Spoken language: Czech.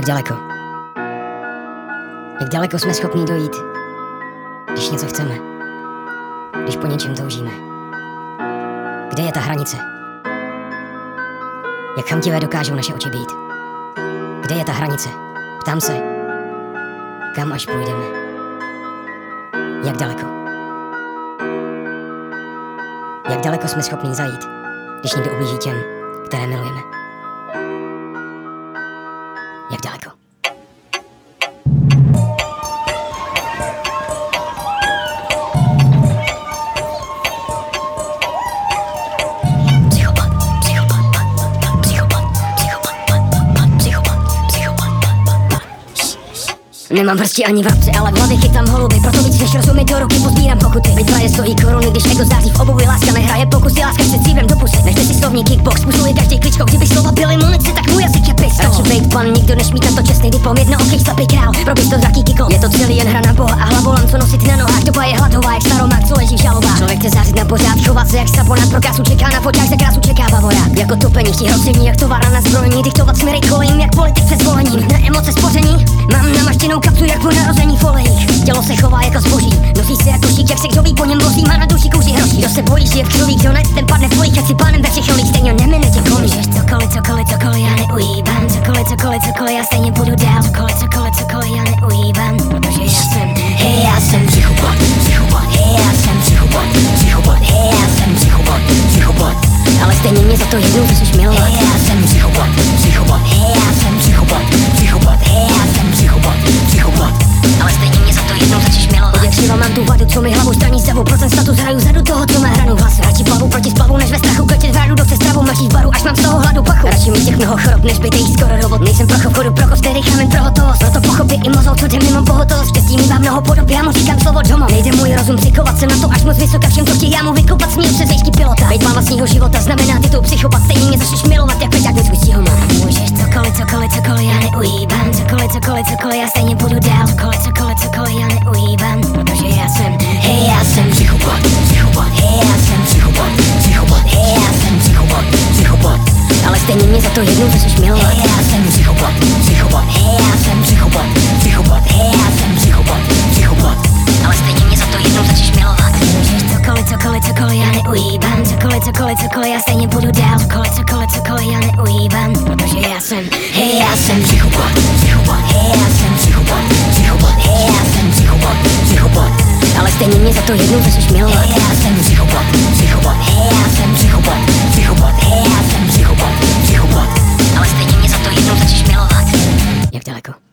Jak daleko? Jak daleko jsme schopni dojít, když něco chceme? Když po něčem toužíme? Kde je ta hranice? Jak chamtivé dokážou naše oči být? Kde je ta hranice? Ptám se, kam až půjdeme? Jak daleko? Jak daleko jsme schopni zajít, když někdo ublíží těm, které milujeme? Jak daleko? Nemám vrsti ani vrabce, ale v hlavě chytám holuby Proto víc než rozumí do ruky pozbírám pokuty. Bitva je stojí koruny, když ego září Slabý král, pro to zraký kikl Je to celý jen hra na boha a hlavolam, co nosit na nohách. Doba je hladová, jak staromák, co leží v žalobách. Člověk chce zářit na pořád, chovat se jak saponát Pro krásu čeká na foťák, za krásu čekává vorák Jako topení, hrozivní, jak továrna na zbrojení. Diktovat směry kolejím, jak politik před zvolením Na emoce spoření, mám namaštěnou kapsu, jak po narození folejích Tělo se chová jako zboží, to jednou musíš milovat Hej, já jsem psychopat, psychopat, hej, já jsem psychopat, psychopat, hej, já jsem psychopat, psychopat. Ale stejně mě za to jednou začneš milovat. Živa mám tu vadu, co mi hlavu straní sebou Procent status hraju zadu toho, co má hranu. V hlasu Radši plavu proti splavu, než ve strachu mnoho chorob, než jejich skoro robot. Nejsem pro chodu, pro kosty, rychlám jen pro hotovost. Proto pochopí i mozol, co jde mimo pohotovost. Štěstí mývá mnoho podob, já mu říkám slovo domo. Nejde můj rozum psychovat se na to až moc vysoka Všem to chtějí, já mu vykopat směr přes pilota. Bejt má vlastního života, znamená titul psychopat Stejně mě začneš milovat, to jednou začneš milovat Hej, já jsem psychopat, psychopat, hej, já jsem psychopat, psychopat, hej, já jsem psychopat, psychopat. Ale stejně mě za to jednou začneš milovat. Můžeš cokoliv, cokoliv, cokoliv, já neuhýbám. Cokoliv, cokoliv, cokoliv, já stejně budu dál. Cokoliv, cokoliv, cokoliv, já neuhýbám. Protože já jsem, hej, já jsem psychopat, psychopat, hej, já jsem psychopat, psychopat, hej, já jsem psychopat, psychopat. Ale stejně mě za to jednou začneš milovat. Hej, hej, já